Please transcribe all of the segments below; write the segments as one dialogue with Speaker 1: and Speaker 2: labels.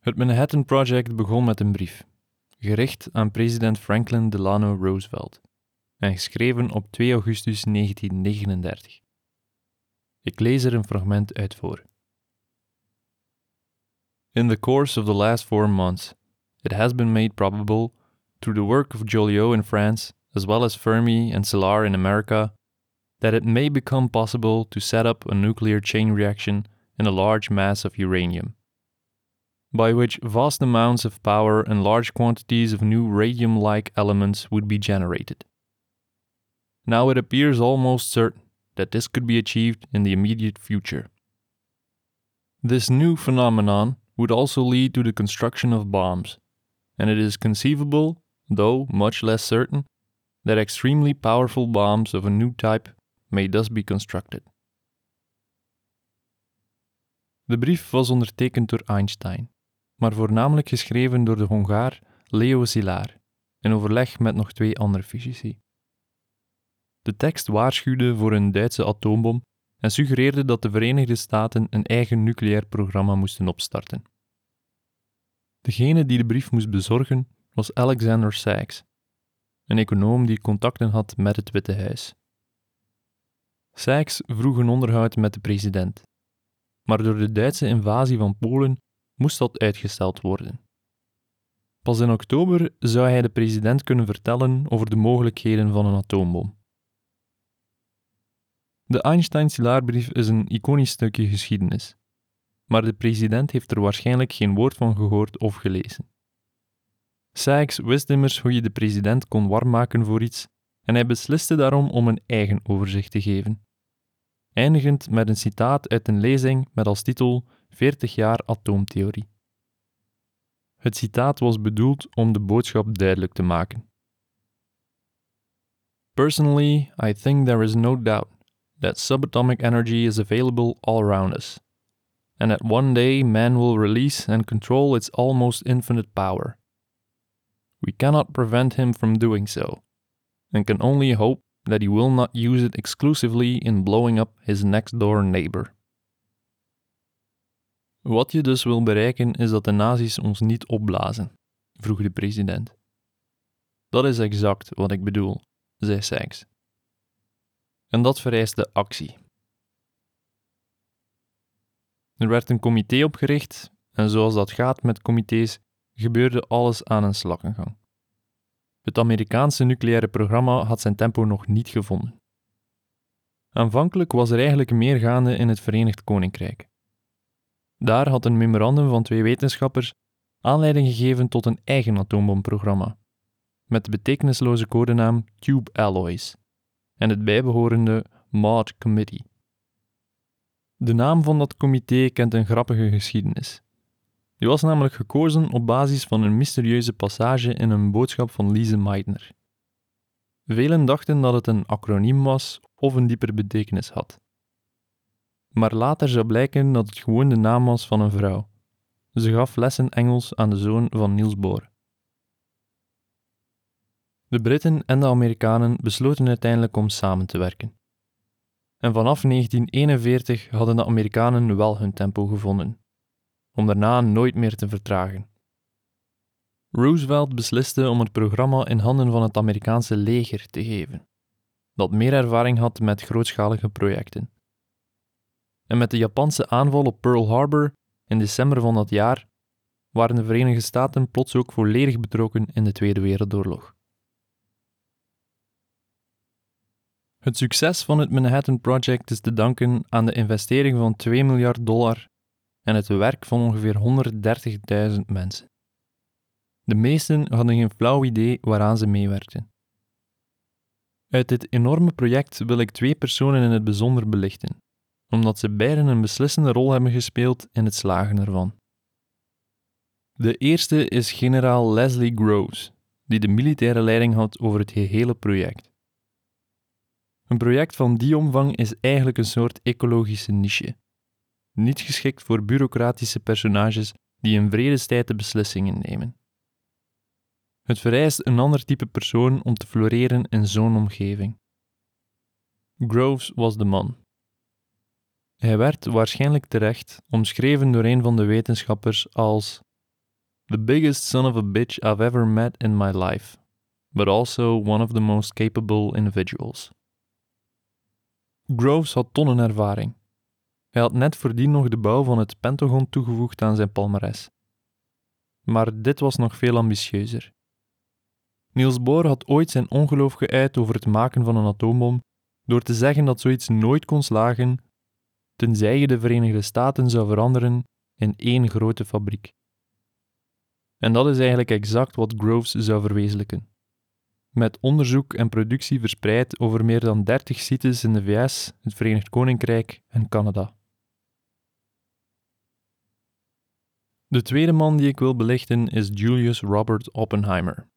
Speaker 1: Het Manhattan Project begon met een brief, gericht aan president Franklin Delano Roosevelt en geschreven op 2 augustus 1939. Ik lees er een fragment uit voor. In the course of the last four months, it has been made probable, through the work of Joliot in France, as well as Fermi and Szilard in America, that it may become possible to set up a nuclear chain reaction in a large mass of uranium, by which vast amounts of power and large quantities of new radium like elements would be generated. Now it appears almost certain that this could be achieved in the immediate future. This new phenomenon would also lead to the construction of bombs, and it is conceivable, though much less certain, that extremely powerful bombs of a new type may thus be constructed. De brief was ondertekend door Einstein, maar voornamelijk geschreven door de Hongaar Leo Szilard in overleg met nog twee andere fysici. De tekst waarschuwde voor een Duitse atoombom en suggereerde dat de Verenigde Staten een eigen nucleair programma moesten opstarten. Degene die de brief moest bezorgen was Alexander Sykes, een econoom die contacten had met het Witte Huis. Sykes vroeg een onderhoud met de president, maar door de Duitse invasie van Polen moest dat uitgesteld worden. Pas in oktober zou hij de president kunnen vertellen over de mogelijkheden van een atoombom. De Einstein-Szilard-brief is een iconisch stukje geschiedenis, maar de president heeft er waarschijnlijk geen woord van gehoord of gelezen. Sykes wist immers hoe je de president kon warm maken voor iets en hij besliste daarom om een eigen overzicht te geven. Eindigend met een citaat uit een lezing met als titel 40 jaar atoomtheorie. Het citaat was bedoeld om de boodschap duidelijk te maken. Personally, I think there is no doubt that subatomic energy is available all around us, and that one day man will release and control its almost infinite power. We cannot prevent him from doing so, and can only hope that he will not use it exclusively in blowing up his next door neighbor. Wat je dus wil bereiken is dat de nazi's ons niet opblazen, vroeg de president. Dat is exact wat ik bedoel, zei Sykes. En dat vereiste actie. Er werd een comité opgericht en zoals dat gaat met comité's, gebeurde alles aan een slakkengang. Het Amerikaanse nucleaire programma had zijn tempo nog niet gevonden. Aanvankelijk was er eigenlijk meer gaande in het Verenigd Koninkrijk. Daar had een memorandum van twee wetenschappers aanleiding gegeven tot een eigen atoombomprogramma, met de betekenisloze codenaam Tube Alloys en het bijbehorende Maud Committee. De naam van dat comité kent een grappige geschiedenis. Die was namelijk gekozen op basis van een mysterieuze passage in een boodschap van Lise Meitner. Velen dachten dat het een acroniem was of een dieper betekenis had. Maar later zou blijken dat het gewoon de naam was van een vrouw. Ze gaf lessen Engels aan de zoon van Niels Bohr. De Britten en de Amerikanen besloten uiteindelijk om samen te werken. En vanaf 1941 hadden de Amerikanen wel hun tempo gevonden om daarna nooit meer te vertragen. Roosevelt besliste om het programma in handen van het Amerikaanse leger te geven, dat meer ervaring had met grootschalige projecten. En met de Japanse aanval op Pearl Harbor in december van dat jaar waren de Verenigde Staten plots ook volledig betrokken in de Tweede Wereldoorlog. Het succes van het Manhattan Project is te danken aan de investering van 2 miljard dollar en het werk van ongeveer 130.000 mensen. De meesten hadden geen flauw idee waaraan ze meewerkten. Uit dit enorme project wil ik twee personen in het bijzonder belichten, omdat ze beiden een beslissende rol hebben gespeeld in het slagen ervan. De eerste is generaal Leslie Groves, die de militaire leiding had over het gehele project. Een project van die omvang is eigenlijk een soort ecologische niche niet geschikt voor bureaucratische personages die in vredestijd de beslissingen nemen. Het vereist een ander type persoon om te floreren in zo'n omgeving. Groves was de man. Hij werd waarschijnlijk terecht omschreven door een van de wetenschappers als The biggest son of a bitch I've ever met in my life, but also one of the most capable individuals. Groves had tonnen ervaring. Hij had net voordien nog de bouw van het Pentagon toegevoegd aan zijn palmares. Maar dit was nog veel ambitieuzer. Niels Bohr had ooit zijn ongeloof geuit over het maken van een atoombom door te zeggen dat zoiets nooit kon slagen tenzij je de Verenigde Staten zou veranderen in één grote fabriek. En dat is eigenlijk exact wat Groves zou verwezenlijken. Met onderzoek en productie verspreid over meer dan 30 sites in de VS, het Verenigd Koninkrijk en Canada. De tweede man die ik wil belichten is Julius Robert Oppenheimer.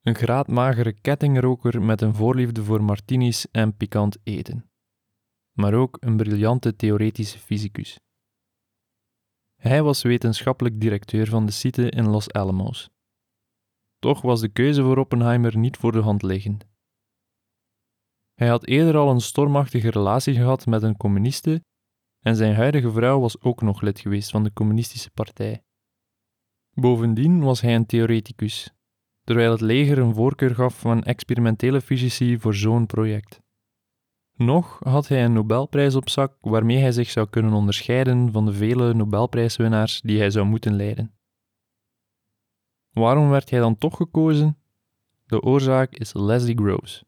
Speaker 1: Een graadmagere kettingroker met een voorliefde voor martinis en pikant eten. Maar ook een briljante theoretische fysicus. Hij was wetenschappelijk directeur van de site in Los Alamos. Toch was de keuze voor Oppenheimer niet voor de hand liggend. Hij had eerder al een stormachtige relatie gehad met een communiste en zijn huidige vrouw was ook nog lid geweest van de Communistische Partij. Bovendien was hij een theoreticus, terwijl het leger een voorkeur gaf aan experimentele fysici voor zo'n project. Nog had hij een Nobelprijs op zak waarmee hij zich zou kunnen onderscheiden van de vele Nobelprijswinnaars die hij zou moeten leiden. Waarom werd hij dan toch gekozen? De oorzaak is Leslie Groves.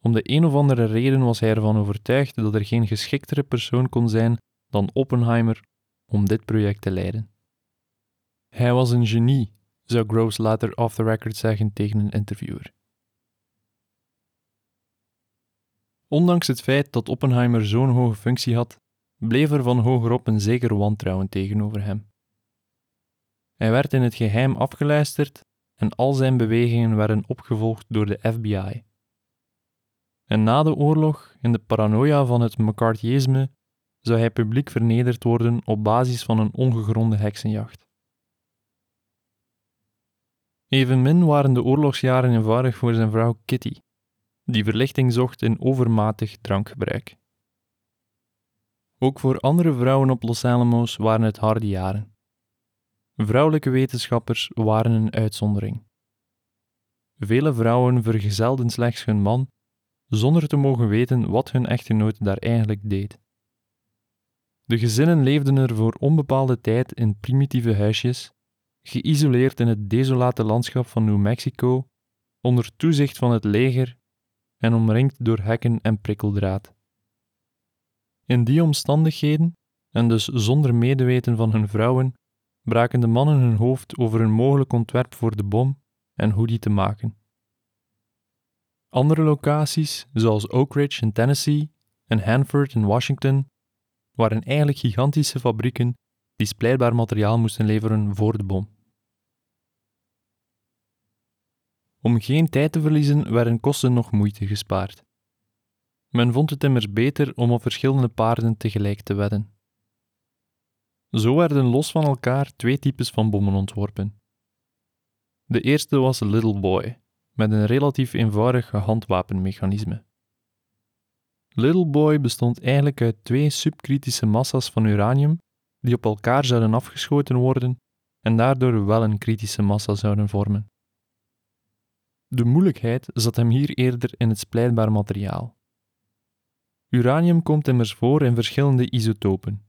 Speaker 1: Om de een of andere reden was hij ervan overtuigd dat er geen geschiktere persoon kon zijn dan Oppenheimer om dit project te leiden. Hij was een genie, zou Groves later off the record zeggen tegen een interviewer. Ondanks het feit dat Oppenheimer zo'n hoge functie had, bleef er van hogerop een zeker wantrouwen tegenover hem. Hij werd in het geheim afgeluisterd en al zijn bewegingen werden opgevolgd door de FBI. En na de oorlog, in de paranoia van het McCarthyisme, zou hij publiek vernederd worden op basis van een ongegronde heksenjacht. Evenmin waren de oorlogsjaren eenvoudig voor zijn vrouw Kitty, die verlichting zocht in overmatig drankgebruik. Ook voor andere vrouwen op Los Alamos waren het harde jaren. Vrouwelijke wetenschappers waren een uitzondering. Vele vrouwen vergezelden slechts hun man zonder te mogen weten wat hun echtgenoot daar eigenlijk deed. De gezinnen leefden er voor onbepaalde tijd in primitieve huisjes, geïsoleerd in het desolate landschap van New Mexico, onder toezicht van het leger en omringd door hekken en prikkeldraad. In die omstandigheden, en dus zonder medeweten van hun vrouwen, braken de mannen hun hoofd over een mogelijk ontwerp voor de bom en hoe die te maken. Andere locaties, zoals Oak Ridge in Tennessee en Hanford in Washington, waren eigenlijk gigantische fabrieken die splijtbaar materiaal moesten leveren voor de bom. Om geen tijd te verliezen werden kosten nog moeite gespaard. Men vond het immers beter om op verschillende paarden tegelijk te wedden. Zo werden los van elkaar twee types van bommen ontworpen. De eerste was Little Boy, met een relatief eenvoudig handwapenmechanisme. Little Boy bestond eigenlijk uit twee subkritische massa's van uranium die op elkaar zouden afgeschoten worden en daardoor wel een kritische massa zouden vormen. De moeilijkheid zat hem hier eerder in het splijtbaar materiaal. Uranium komt immers voor in verschillende isotopen.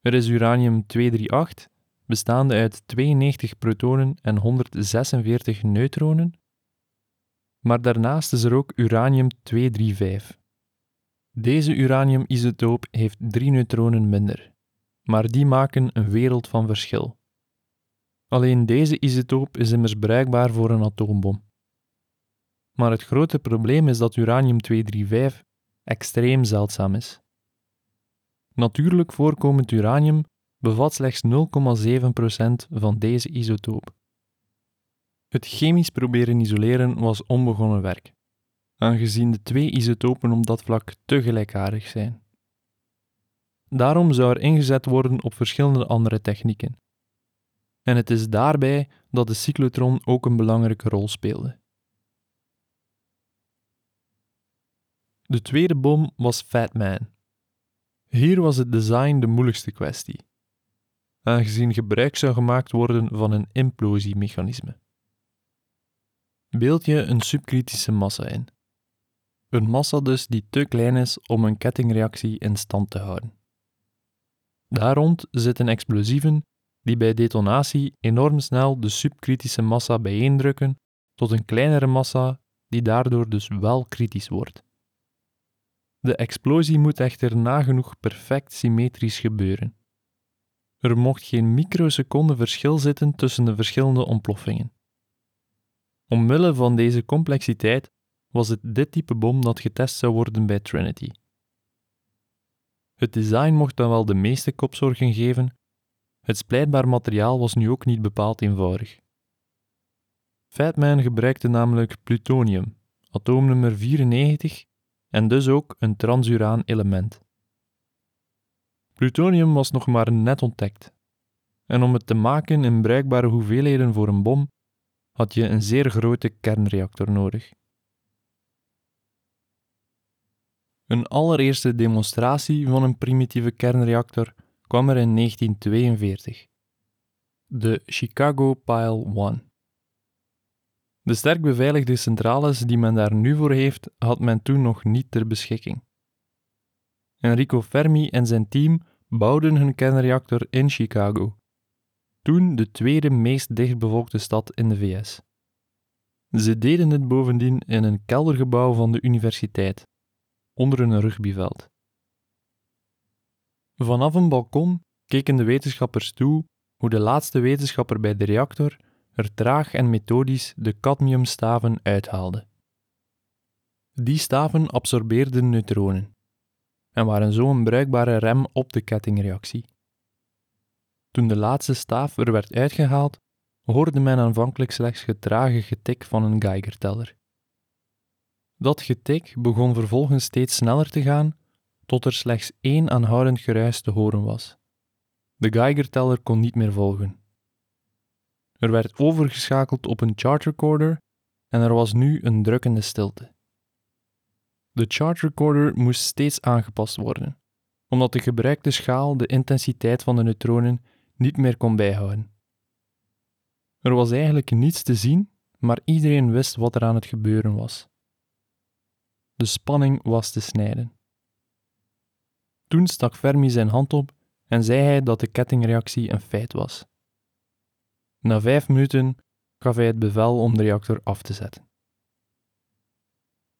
Speaker 1: Er is uranium-238, bestaande uit 92 protonen en 146 neutronen, maar daarnaast is er ook uranium-235. Deze uranium-isotoop heeft drie neutronen minder, maar die maken een wereld van verschil. Alleen deze isotoop is immers bruikbaar voor een atoombom. Maar het grote probleem is dat uranium-235 extreem zeldzaam is. Natuurlijk voorkomend uranium bevat slechts 0,7% van deze isotoop. Het chemisch proberen isoleren was onbegonnen werk, aangezien de twee isotopen op dat vlak te gelijkaardig zijn. Daarom zou er ingezet worden op verschillende andere technieken, en het is daarbij dat de cyclotron ook een belangrijke rol speelde. De tweede bom was Fat Man. Hier was het design de moeilijkste kwestie. aangezien gebruik zou gemaakt worden van een implosiemechanisme. Beeld je een subkritische massa in. Een massa dus die te klein is om een kettingreactie in stand te houden. Daar rond zitten explosieven die bij detonatie enorm snel de subkritische massa bijeendrukken tot een kleinere massa die daardoor dus wel kritisch wordt. De explosie moet echter nagenoeg perfect symmetrisch gebeuren. Er mocht geen microseconde verschil zitten tussen de verschillende ontploffingen. Omwille van deze complexiteit was het dit type bom dat getest zou worden bij Trinity. Het design mocht dan wel de meeste kopzorgen geven, het splijtbaar materiaal was nu ook niet bepaald eenvoudig. Fatman gebruikte namelijk plutonium, atoomnummer 94, en dus ook een transuraan element. Plutonium was nog maar net ontdekt, en om het te maken in bruikbare hoeveelheden voor een bom, had je een zeer grote kernreactor nodig. Een allereerste demonstratie van een primitieve kernreactor kwam er in 1942. De Chicago Pile 1. De sterk beveiligde centrales die men daar nu voor heeft, had men toen nog niet ter beschikking. Enrico Fermi en zijn team bouwden hun kernreactor in Chicago, toen de tweede meest dichtbevolkte stad in de VS. Ze deden het bovendien in een keldergebouw van de universiteit, onder een rugbyveld. Vanaf een balkon keken de wetenschappers toe hoe de laatste wetenschapper bij de reactor er traag en methodisch de cadmiumstaven uithaalde. Die staven absorbeerden neutronen en waren zo een bruikbare rem op de kettingreactie. Toen de laatste staaf er werd uitgehaald, hoorde men aanvankelijk slechts getrage getik van een Geigerteller. Dat getik begon vervolgens steeds sneller te gaan, tot er slechts één aanhoudend geruis te horen was. De Geigerteller kon niet meer volgen. Er werd overgeschakeld op een chart recorder en er was nu een drukkende stilte. De chart recorder moest steeds aangepast worden, omdat de gebruikte schaal de intensiteit van de neutronen niet meer kon bijhouden. Er was eigenlijk niets te zien, maar iedereen wist wat er aan het gebeuren was. De spanning was te snijden. Toen stak Fermi zijn hand op en zei hij dat de kettingreactie een feit was. Na vijf minuten gaf hij het bevel om de reactor af te zetten.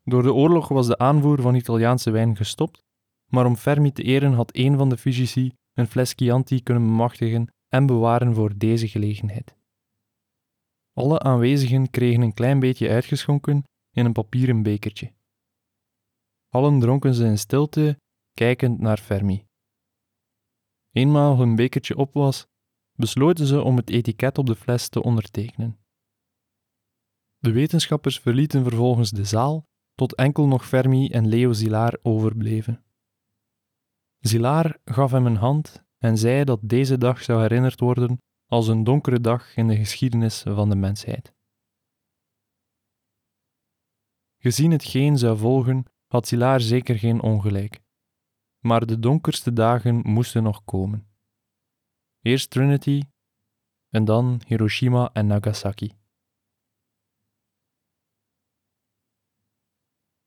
Speaker 1: Door de oorlog was de aanvoer van Italiaanse wijn gestopt, maar om Fermi te eren had een van de fysici een fles Chianti kunnen bemachtigen en bewaren voor deze gelegenheid. Alle aanwezigen kregen een klein beetje uitgeschonken in een papieren bekertje. Allen dronken ze in stilte, kijkend naar Fermi. Eenmaal hun bekertje op was, besloten ze om het etiket op de fles te ondertekenen. De wetenschappers verlieten vervolgens de zaal tot enkel nog Fermi en Leo Zilaar overbleven. Zilaar gaf hem een hand en zei dat deze dag zou herinnerd worden als een donkere dag in de geschiedenis van de mensheid. Gezien hetgeen zou volgen, had Zilaar zeker geen ongelijk. Maar de donkerste dagen moesten nog komen. Eerst Trinity en dan Hiroshima en Nagasaki.